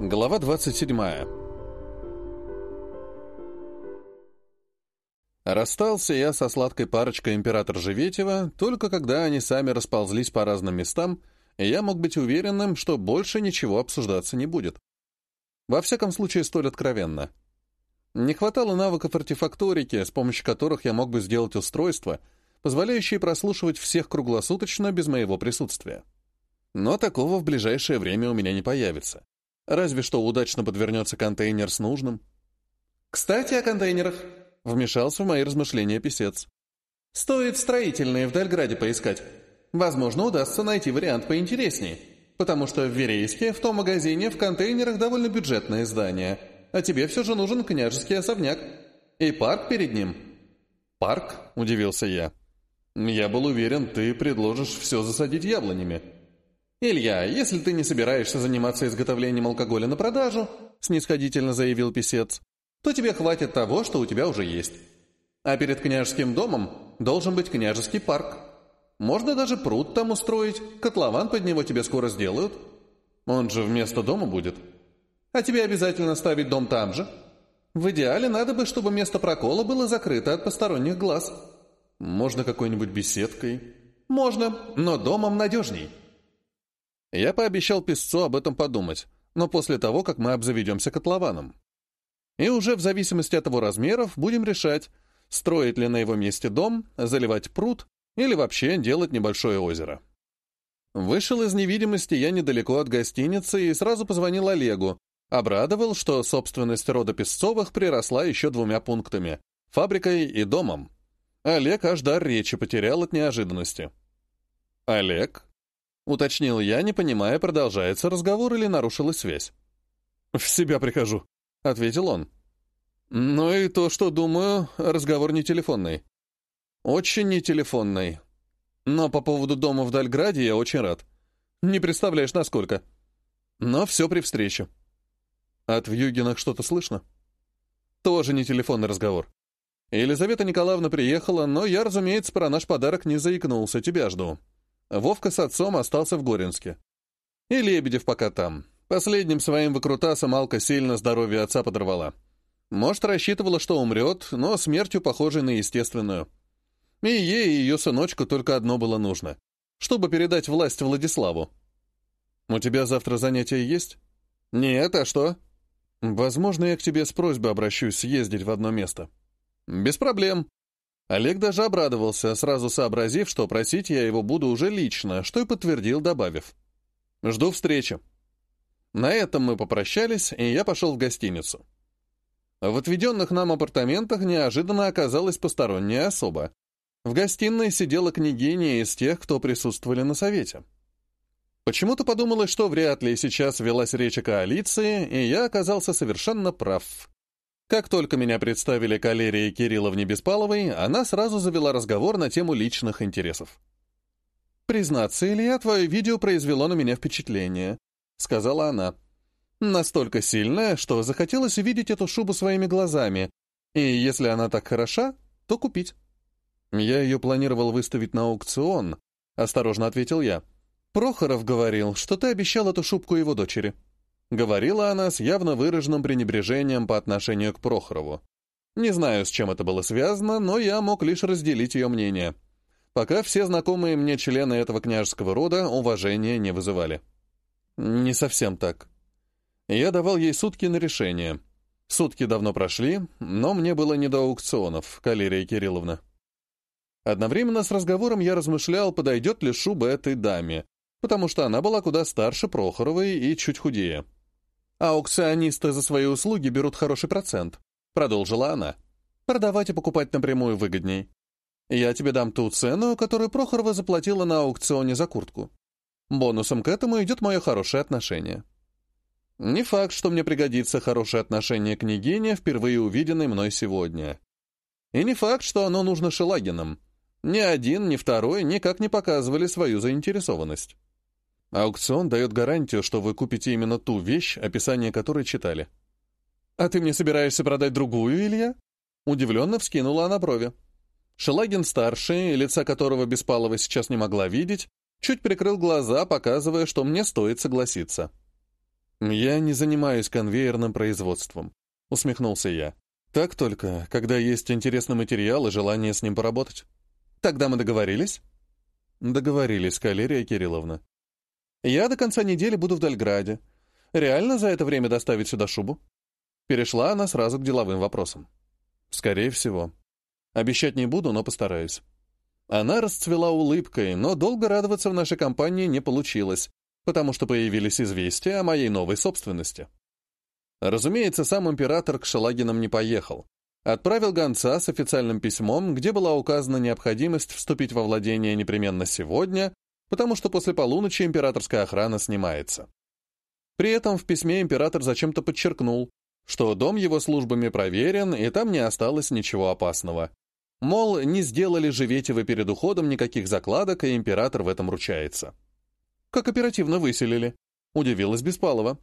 Глава 27. Расстался я со сладкой парочкой император Живетева только когда они сами расползлись по разным местам, и я мог быть уверенным, что больше ничего обсуждаться не будет. Во всяком случае, столь откровенно. Не хватало навыков артефакторики, с помощью которых я мог бы сделать устройство, позволяющее прослушивать всех круглосуточно без моего присутствия. Но такого в ближайшее время у меня не появится. Разве что удачно подвернется контейнер с нужным. «Кстати, о контейнерах», — вмешался в мои размышления писец. «Стоит строительные в Дальграде поискать. Возможно, удастся найти вариант поинтереснее, потому что в Верейске, в том магазине, в контейнерах довольно бюджетное здание, а тебе все же нужен княжеский особняк. И парк перед ним». «Парк?» — удивился я. «Я был уверен, ты предложишь все засадить яблонями». «Илья, если ты не собираешься заниматься изготовлением алкоголя на продажу», снисходительно заявил писец, то тебе хватит того, что у тебя уже есть. А перед княжеским домом должен быть княжеский парк. Можно даже пруд там устроить, котлован под него тебе скоро сделают. Он же вместо дома будет. А тебе обязательно ставить дом там же. В идеале надо бы, чтобы место прокола было закрыто от посторонних глаз. Можно какой-нибудь беседкой? Можно, но домом надежней. Я пообещал песцу об этом подумать, но после того, как мы обзаведемся котлованом. И уже в зависимости от его размеров будем решать, строить ли на его месте дом, заливать пруд или вообще делать небольшое озеро. Вышел из невидимости я недалеко от гостиницы и сразу позвонил Олегу, обрадовал, что собственность рода Песцовых приросла еще двумя пунктами — фабрикой и домом. Олег аж дар речи потерял от неожиданности. «Олег?» — уточнил я, не понимая, продолжается разговор или нарушилась связь. «В себя прихожу», — ответил он. «Ну и то, что думаю, разговор не телефонный. Очень не телефонный. Но по поводу дома в Дальграде я очень рад. Не представляешь, насколько. Но все при встрече. От Вьюгинах что-то слышно? Тоже не телефонный разговор. Елизавета Николаевна приехала, но я, разумеется, про наш подарок не заикнулся, тебя жду. Вовка с отцом остался в Горинске. И Лебедев пока там. Последним своим выкрутасом Алка сильно здоровье отца подорвала. Может, рассчитывала, что умрет, но смертью похожей на естественную. И ей и ее сыночку только одно было нужно, чтобы передать власть Владиславу. «У тебя завтра занятия есть?» «Нет, а что?» «Возможно, я к тебе с просьбой обращусь съездить в одно место». «Без проблем», Олег даже обрадовался, сразу сообразив, что просить я его буду уже лично, что и подтвердил, добавив. «Жду встречи». На этом мы попрощались, и я пошел в гостиницу. В отведенных нам апартаментах неожиданно оказалась посторонняя особа. В гостиной сидела княгиня из тех, кто присутствовали на совете. Почему-то подумалось, что вряд ли сейчас велась речь о коалиции, и я оказался совершенно прав. Как только меня представили к Алерии Кирилловне Беспаловой, она сразу завела разговор на тему личных интересов. «Признаться, Илья, твое видео произвело на меня впечатление», — сказала она. «Настолько сильное, что захотелось увидеть эту шубу своими глазами, и если она так хороша, то купить». «Я ее планировал выставить на аукцион», — осторожно ответил я. «Прохоров говорил, что ты обещал эту шубку его дочери». Говорила она с явно выраженным пренебрежением по отношению к Прохорову. Не знаю, с чем это было связано, но я мог лишь разделить ее мнение. Пока все знакомые мне члены этого княжеского рода уважения не вызывали. Не совсем так. Я давал ей сутки на решение. Сутки давно прошли, но мне было не до аукционов, Калерия Кирилловна. Одновременно с разговором я размышлял, подойдет ли шуба этой даме, потому что она была куда старше Прохоровой и чуть худее. «Аукционисты за свои услуги берут хороший процент», — продолжила она. «Продавать и покупать напрямую выгодней. Я тебе дам ту цену, которую Прохорова заплатила на аукционе за куртку. Бонусом к этому идет мое хорошее отношение». Не факт, что мне пригодится хорошее отношение княгине, впервые увиденной мной сегодня. И не факт, что оно нужно Шелагинам. Ни один, ни второй никак не показывали свою заинтересованность. Аукцион дает гарантию, что вы купите именно ту вещь, описание которой читали. «А ты мне собираешься продать другую, Илья?» Удивленно вскинула она брови. Шелагин-старший, лица которого Беспалова сейчас не могла видеть, чуть прикрыл глаза, показывая, что мне стоит согласиться. «Я не занимаюсь конвейерным производством», — усмехнулся я. «Так только, когда есть интересный материал и желание с ним поработать». «Тогда мы договорились?» «Договорились, Калерия Кирилловна». «Я до конца недели буду в Дальграде. Реально за это время доставить сюда шубу?» Перешла она сразу к деловым вопросам. «Скорее всего. Обещать не буду, но постараюсь». Она расцвела улыбкой, но долго радоваться в нашей компании не получилось, потому что появились известия о моей новой собственности. Разумеется, сам император к Шелагинам не поехал. Отправил гонца с официальным письмом, где была указана необходимость вступить во владение непременно сегодня, потому что после полуночи императорская охрана снимается. При этом в письме император зачем-то подчеркнул, что дом его службами проверен, и там не осталось ничего опасного. Мол, не сделали же Ветевы перед уходом никаких закладок, и император в этом ручается. Как оперативно выселили. Удивилась Беспалова.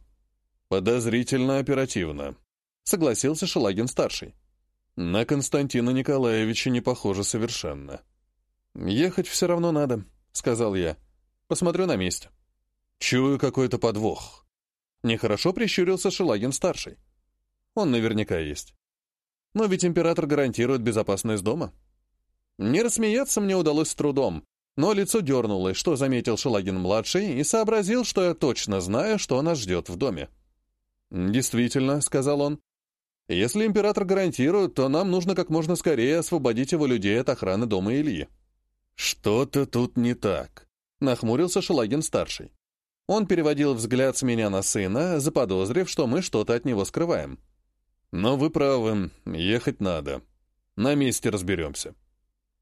Подозрительно оперативно. Согласился Шелагин-старший. На Константина Николаевича не похоже совершенно. «Ехать все равно надо», — сказал я. «Посмотрю на месте». Чую какой-то подвох. Нехорошо прищурился Шелагин-старший. Он наверняка есть. Но ведь император гарантирует безопасность дома. Не рассмеяться мне удалось с трудом, но лицо дернулось, что заметил Шелагин-младший, и сообразил, что я точно знаю, что нас ждет в доме. «Действительно», — сказал он, — «если император гарантирует, то нам нужно как можно скорее освободить его людей от охраны дома Ильи». «Что-то тут не так», — нахмурился Шелагин-старший. Он переводил взгляд с меня на сына, заподозрив, что мы что-то от него скрываем. «Но вы правы, ехать надо. На месте разберемся».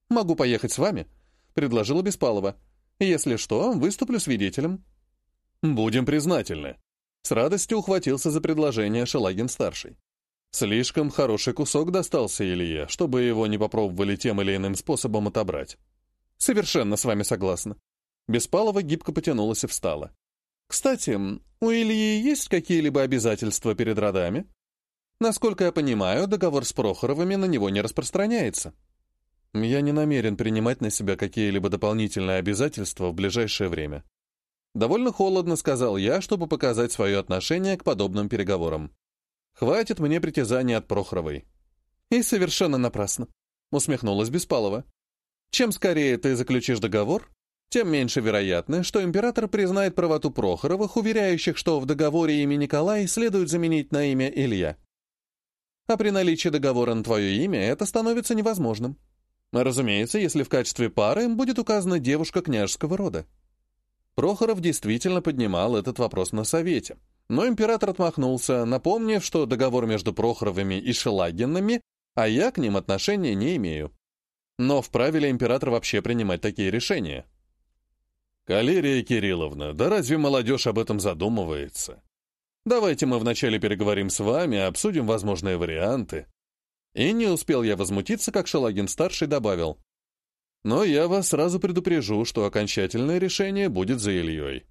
«Могу поехать с вами», — предложила Беспалова. «Если что, выступлю свидетелем». «Будем признательны». С радостью ухватился за предложение Шелагин-старший. Слишком хороший кусок достался Илье, чтобы его не попробовали тем или иным способом отобрать. Совершенно с вами согласна. Беспалова гибко потянулась и встала. Кстати, у Ильи есть какие-либо обязательства перед родами? Насколько я понимаю, договор с Прохоровыми на него не распространяется. Я не намерен принимать на себя какие-либо дополнительные обязательства в ближайшее время. Довольно холодно сказал я, чтобы показать свое отношение к подобным переговорам. Хватит мне притязаний от Прохоровой. И совершенно напрасно, усмехнулась Беспалова. Чем скорее ты заключишь договор, тем меньше вероятно, что император признает правоту Прохоровых, уверяющих, что в договоре имя Николай следует заменить на имя Илья а при наличии договора на твое имя это становится невозможным. Разумеется, если в качестве пары им будет указана девушка княжеского рода. Прохоров действительно поднимал этот вопрос на совете, но император отмахнулся, напомнив, что договор между Прохоровыми и Шелагинами, а я к ним отношения не имею. Но вправе ли император вообще принимать такие решения? «Калерия Кирилловна, да разве молодежь об этом задумывается?» Давайте мы вначале переговорим с вами, обсудим возможные варианты». И не успел я возмутиться, как Шалагин-старший добавил. «Но я вас сразу предупрежу, что окончательное решение будет за Ильей».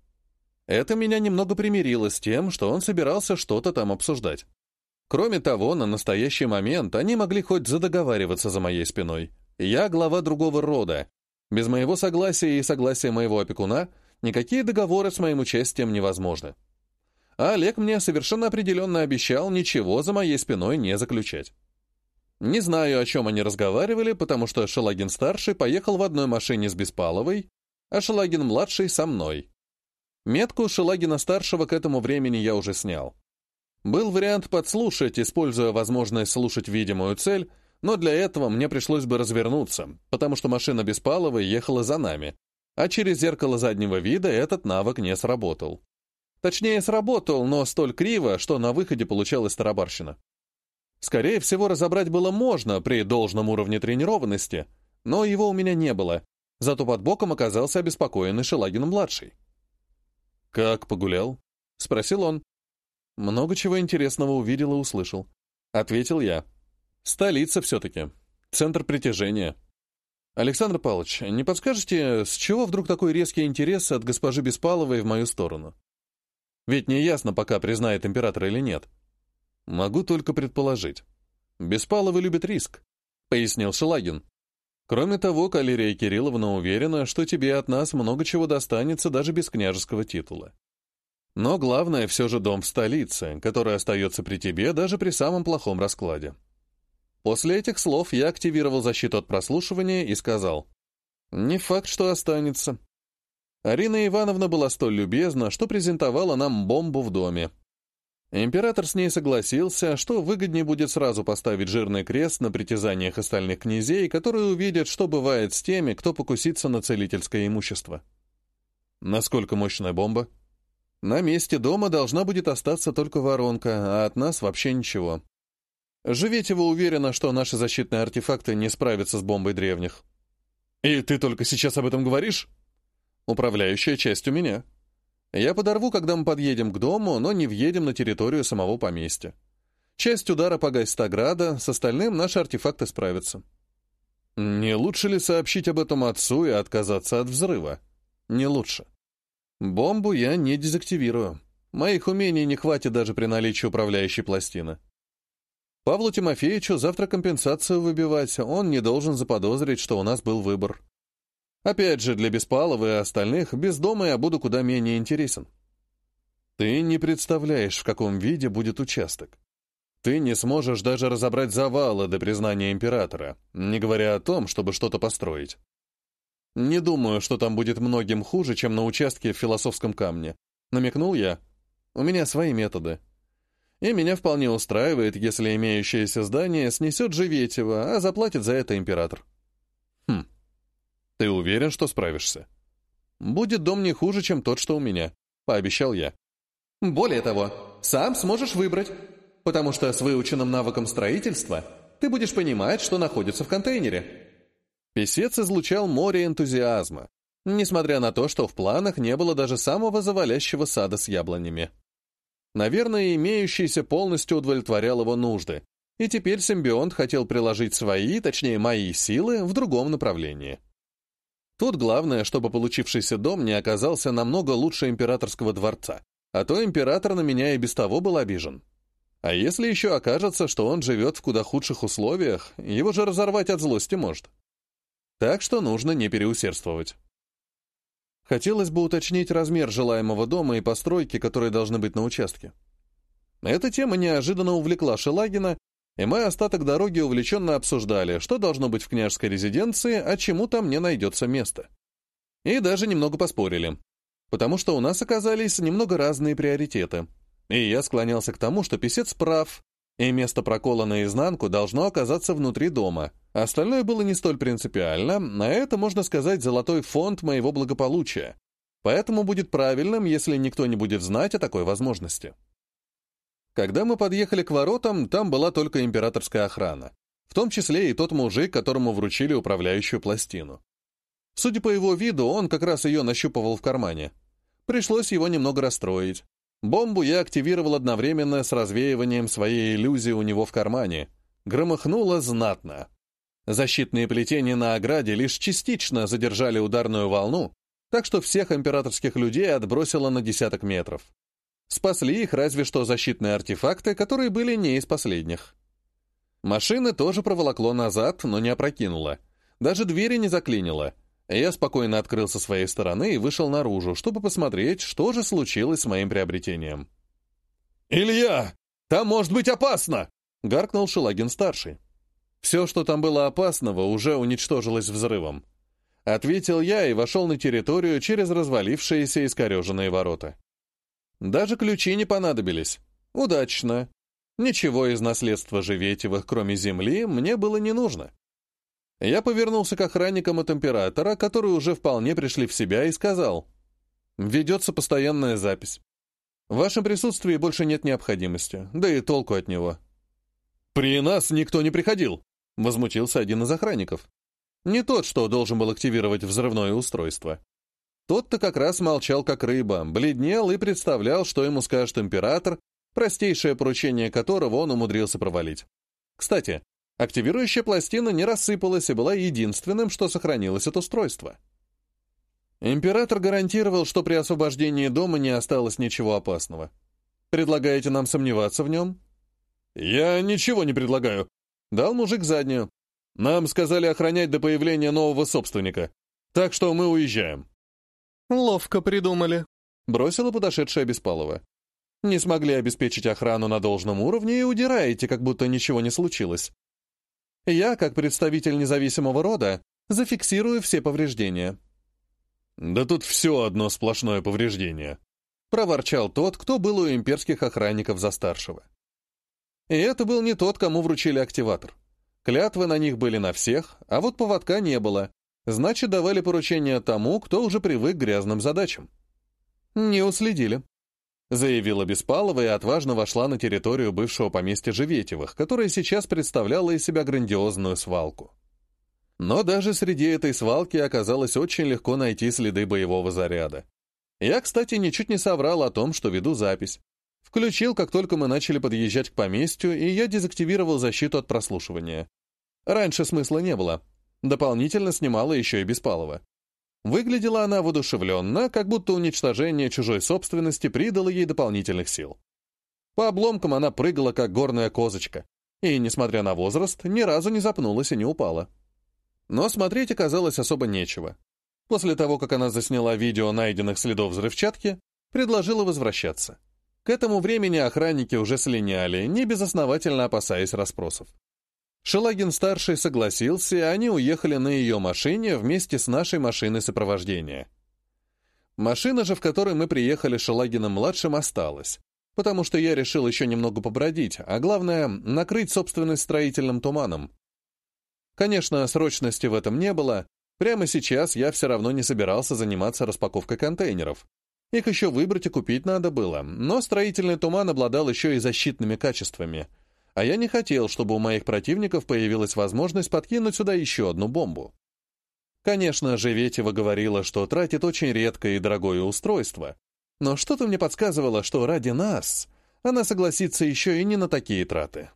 Это меня немного примирило с тем, что он собирался что-то там обсуждать. Кроме того, на настоящий момент они могли хоть задоговариваться за моей спиной. Я глава другого рода. Без моего согласия и согласия моего опекуна никакие договоры с моим участием невозможны а Олег мне совершенно определенно обещал ничего за моей спиной не заключать. Не знаю, о чем они разговаривали, потому что Шалагин-старший поехал в одной машине с Беспаловой, а Шалагин-младший со мной. Метку Шалагина-старшего к этому времени я уже снял. Был вариант подслушать, используя возможность слушать видимую цель, но для этого мне пришлось бы развернуться, потому что машина Беспаловой ехала за нами, а через зеркало заднего вида этот навык не сработал. Точнее, сработал, но столь криво, что на выходе получалась тарабарщина. Скорее всего, разобрать было можно при должном уровне тренированности, но его у меня не было, зато под боком оказался обеспокоенный Шелагин-младший. «Как погулял?» — спросил он. «Много чего интересного увидел и услышал», — ответил я. «Столица все-таки. Центр притяжения». «Александр Павлович, не подскажете, с чего вдруг такой резкий интерес от госпожи Беспаловой в мою сторону?» Ведь не ясно, пока признает император или нет. Могу только предположить. Беспаловы любит риск, пояснил Шелагин. Кроме того, Калерия Кирилловна уверена, что тебе от нас много чего достанется даже без княжеского титула. Но главное все же дом в столице, который остается при тебе даже при самом плохом раскладе. После этих слов я активировал защиту от прослушивания и сказал, «Не факт, что останется». Арина Ивановна была столь любезна, что презентовала нам бомбу в доме. Император с ней согласился, что выгоднее будет сразу поставить жирный крест на притязаниях остальных князей, которые увидят, что бывает с теми, кто покусится на целительское имущество. Насколько мощная бомба? На месте дома должна будет остаться только воронка, а от нас вообще ничего. Живетева уверена, что наши защитные артефакты не справятся с бомбой древних. И ты только сейчас об этом говоришь? Управляющая часть у меня. Я подорву, когда мы подъедем к дому, но не въедем на территорию самого поместья. Часть удара погасит ограда, с остальным наши артефакты справятся. Не лучше ли сообщить об этом отцу и отказаться от взрыва? Не лучше. Бомбу я не дезактивирую. Моих умений не хватит даже при наличии управляющей пластины. Павлу Тимофеевичу завтра компенсацию выбивать, он не должен заподозрить, что у нас был выбор. Опять же, для Беспалова и остальных без дома я буду куда менее интересен. Ты не представляешь, в каком виде будет участок. Ты не сможешь даже разобрать завалы до признания императора, не говоря о том, чтобы что-то построить. Не думаю, что там будет многим хуже, чем на участке в философском камне. Намекнул я. У меня свои методы. И меня вполне устраивает, если имеющееся здание снесет Живетева, а заплатит за это император. Хм. Ты уверен, что справишься? Будет дом не хуже, чем тот, что у меня, пообещал я. Более того, сам сможешь выбрать, потому что с выученным навыком строительства ты будешь понимать, что находится в контейнере. Песец излучал море энтузиазма, несмотря на то, что в планах не было даже самого завалящего сада с яблонями. Наверное, имеющийся полностью удовлетворял его нужды, и теперь симбионт хотел приложить свои, точнее мои силы, в другом направлении. Тут главное, чтобы получившийся дом не оказался намного лучше императорского дворца, а то император на меня и без того был обижен. А если еще окажется, что он живет в куда худших условиях, его же разорвать от злости может. Так что нужно не переусердствовать. Хотелось бы уточнить размер желаемого дома и постройки, которые должны быть на участке. Эта тема неожиданно увлекла Шелагина, и мы остаток дороги увлеченно обсуждали, что должно быть в княжеской резиденции, а чему там не найдется место. И даже немного поспорили, потому что у нас оказались немного разные приоритеты. И я склонялся к тому, что писец прав, и место прокола наизнанку должно оказаться внутри дома. Остальное было не столь принципиально, а это, можно сказать, золотой фонд моего благополучия. Поэтому будет правильным, если никто не будет знать о такой возможности. Когда мы подъехали к воротам, там была только императорская охрана, в том числе и тот мужик, которому вручили управляющую пластину. Судя по его виду, он как раз ее нащупывал в кармане. Пришлось его немного расстроить. Бомбу я активировал одновременно с развеиванием своей иллюзии у него в кармане. Громыхнуло знатно. Защитные плетения на ограде лишь частично задержали ударную волну, так что всех императорских людей отбросило на десяток метров. Спасли их разве что защитные артефакты, которые были не из последних. Машины тоже проволокло назад, но не опрокинуло. Даже двери не заклинило. Я спокойно открыл со своей стороны и вышел наружу, чтобы посмотреть, что же случилось с моим приобретением. «Илья! Там может быть опасно!» — гаркнул Шелагин-старший. Все, что там было опасного, уже уничтожилось взрывом. Ответил я и вошел на территорию через развалившиеся искореженные ворота. Даже ключи не понадобились. Удачно. Ничего из наследства Живетевых, кроме земли, мне было не нужно. Я повернулся к охранникам от императора, которые уже вполне пришли в себя, и сказал, «Ведется постоянная запись. В вашем присутствии больше нет необходимости, да и толку от него». «При нас никто не приходил», — возмутился один из охранников. Не тот, что должен был активировать взрывное устройство. Тот-то как раз молчал как рыба, бледнел и представлял, что ему скажет император, простейшее поручение которого он умудрился провалить. Кстати, активирующая пластина не рассыпалась и была единственным, что сохранилось от устройства. Император гарантировал, что при освобождении дома не осталось ничего опасного. Предлагаете нам сомневаться в нем? Я ничего не предлагаю. Дал мужик заднюю. Нам сказали охранять до появления нового собственника. Так что мы уезжаем. «Ловко придумали», Бросила подошедшая Беспалова. «Не смогли обеспечить охрану на должном уровне и удираете, как будто ничего не случилось. Я, как представитель независимого рода, зафиксирую все повреждения». «Да тут все одно сплошное повреждение», — проворчал тот, кто был у имперских охранников за старшего. И это был не тот, кому вручили активатор. Клятвы на них были на всех, а вот поводка не было. Значит, давали поручение тому, кто уже привык к грязным задачам. «Не уследили», — заявила Беспалова и отважно вошла на территорию бывшего поместья Живетевых, которое сейчас представляло из себя грандиозную свалку. Но даже среди этой свалки оказалось очень легко найти следы боевого заряда. Я, кстати, ничуть не соврал о том, что веду запись. Включил, как только мы начали подъезжать к поместью, и я дезактивировал защиту от прослушивания. Раньше смысла не было. Дополнительно снимала еще и Беспалова. Выглядела она воодушевленно, как будто уничтожение чужой собственности придало ей дополнительных сил. По обломкам она прыгала, как горная козочка, и, несмотря на возраст, ни разу не запнулась и не упала. Но смотреть оказалось особо нечего. После того, как она засняла видео найденных следов взрывчатки, предложила возвращаться. К этому времени охранники уже слиняли, не безосновательно опасаясь расспросов. Шелагин-старший согласился, и они уехали на ее машине вместе с нашей машиной сопровождения. Машина же, в которой мы приехали Шелагиным-младшим, осталась, потому что я решил еще немного побродить, а главное — накрыть собственность строительным туманом. Конечно, срочности в этом не было, прямо сейчас я все равно не собирался заниматься распаковкой контейнеров, их еще выбрать и купить надо было, но строительный туман обладал еще и защитными качествами. А я не хотел, чтобы у моих противников появилась возможность подкинуть сюда еще одну бомбу. Конечно, Живетева говорила, что тратит очень редкое и дорогое устройство, но что-то мне подсказывало, что ради нас она согласится еще и не на такие траты.